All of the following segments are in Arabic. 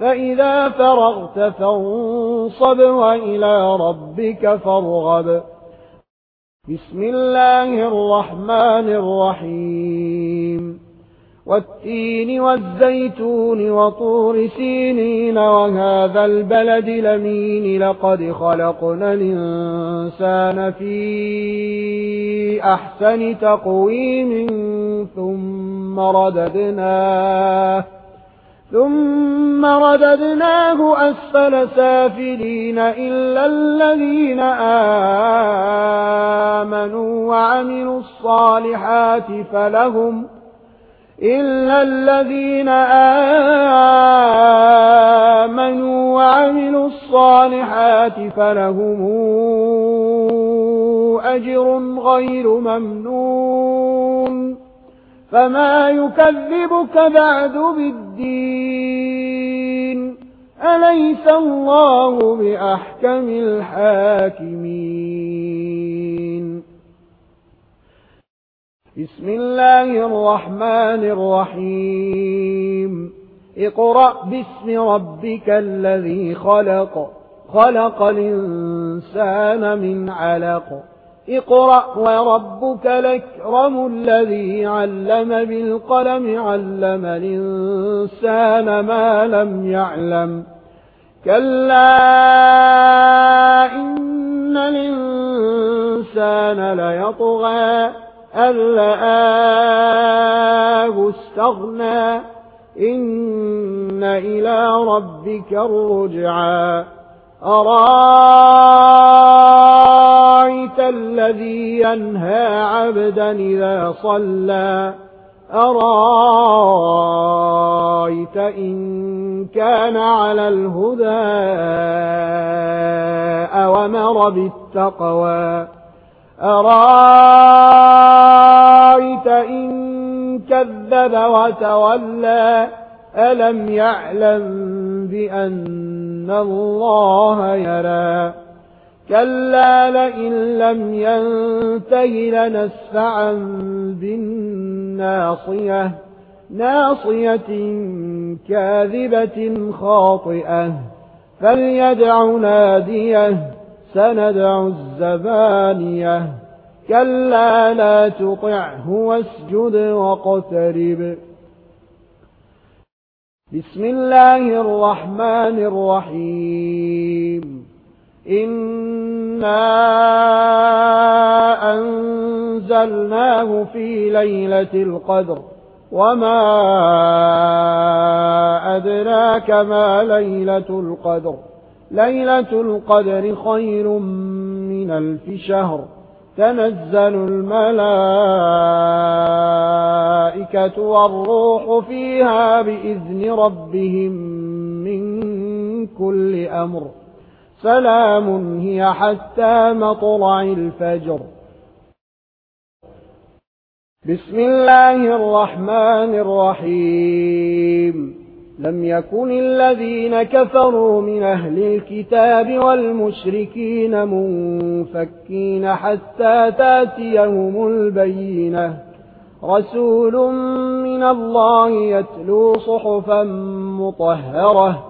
فإذا فرغت فانصب وإلى ربك فارغب بسم الله الرحمن الرحيم والتين والزيتون وطور سينين وهذا البلد لمين لقد خلقنا الإنسان في أحسن تقويم ثم رددناه ثم رددناه أسفل سافلين إلا الذين آمنوا وعملوا الصالحات فلهم إلا الذين آمنوا وعملوا الصالحات فلهم أجر غير ممنون فما يكذبك بعد بالدين أليس الله بأحكم الحاكمين بسم الله الرحمن الرحيم اقرأ باسم ربك الذي خلق خلق الإنسان من علق اقرأ وربك لكرم الذي علم بالقلم علم الإنسان ما لم يعلم. كلا إن الإنسان ليطغى ألآه استغنى. إن إلى ربك الرجعى. أراه أرأيت الذي ينهى عبدا إذا صلى أرأيت إن كان على الهدى أومر بالتقوى أرأيت إن كذب وتولى ألم يعلم بأن الله يرى كلا لئن لم ينتهي لنسفعا بالناصية ناصية كاذبة خاطئة فليدع ناديه سندع الزبانية كلا لا تطعه واسجد واقترب بسم الله الرحمن الرحيم إنا أنزلناه في ليلة القدر وما أدراك ما ليلة القدر ليلة القدر خير من الف شهر تنزل الملائكة والروح فيها بإذن ربهم من كل أمر سلام هي حتى مطلع الفجر. بسم الله الرحمن الرحيم. لم يكن الذين كفروا من أهل الكتاب والمشركين منفكين حتى تأتيهم البينة. رسول من الله يتلو صحفا مطهرة.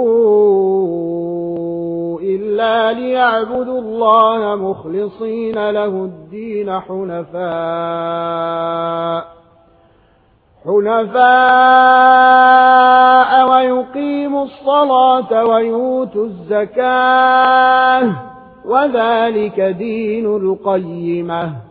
ليعبدوا الله مخلصين له الدين حنفاء حنفاء ويقيموا الصلاة ويوتوا الزكاة وذلك دين القيمة.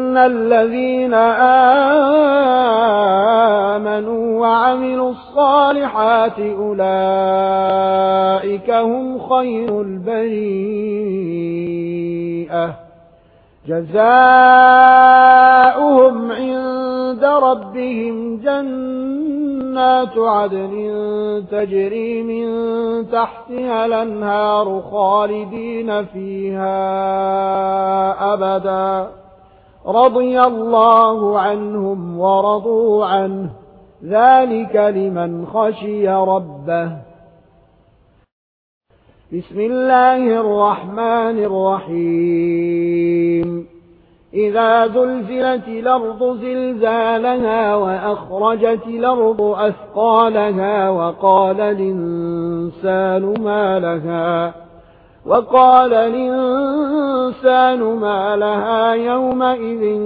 إن الذين آمنوا وعملوا الصالحات أولئك هم خير البريئة جزاؤهم عند ربهم جنات عدن تجري من تحتها الأنهار خالدين فيها أبداً رضي الله عنهم ورضوا عنه. ذلك لمن خشي ربه. بسم الله الرحمن الرحيم. إذا زلزلت الأرض زلزالها وأخرجت الأرض أثقالها وقال الإنسان ما لها. وقال الإنسان ما لها يومئذ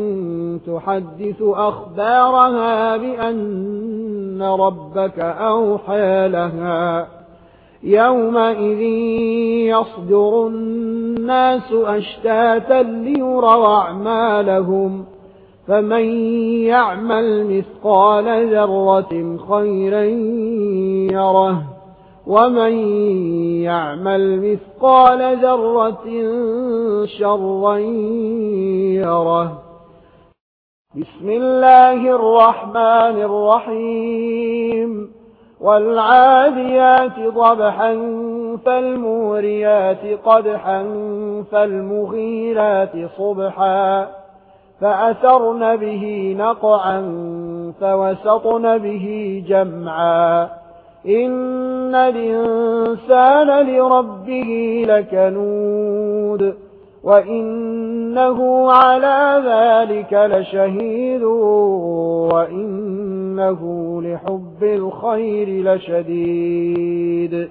تحدث أخبارها بأن ربك أوحى لها يومئذ يصدر الناس أشتاة ليروا أعمالهم فمن يعمل مثقال ذرة خيرا يره ومن يعمل مثقال ذرة شرا يره بسم الله الرحمن الرحيم والعاديات ضبحا فالموريات قدحا فالمغيرات صبحا فأثرن به نقعا فوسطن به جمعا إن الإنسان لربه لكنود وإنه على ذلك لشهيد وإنه لحب الخير لشديد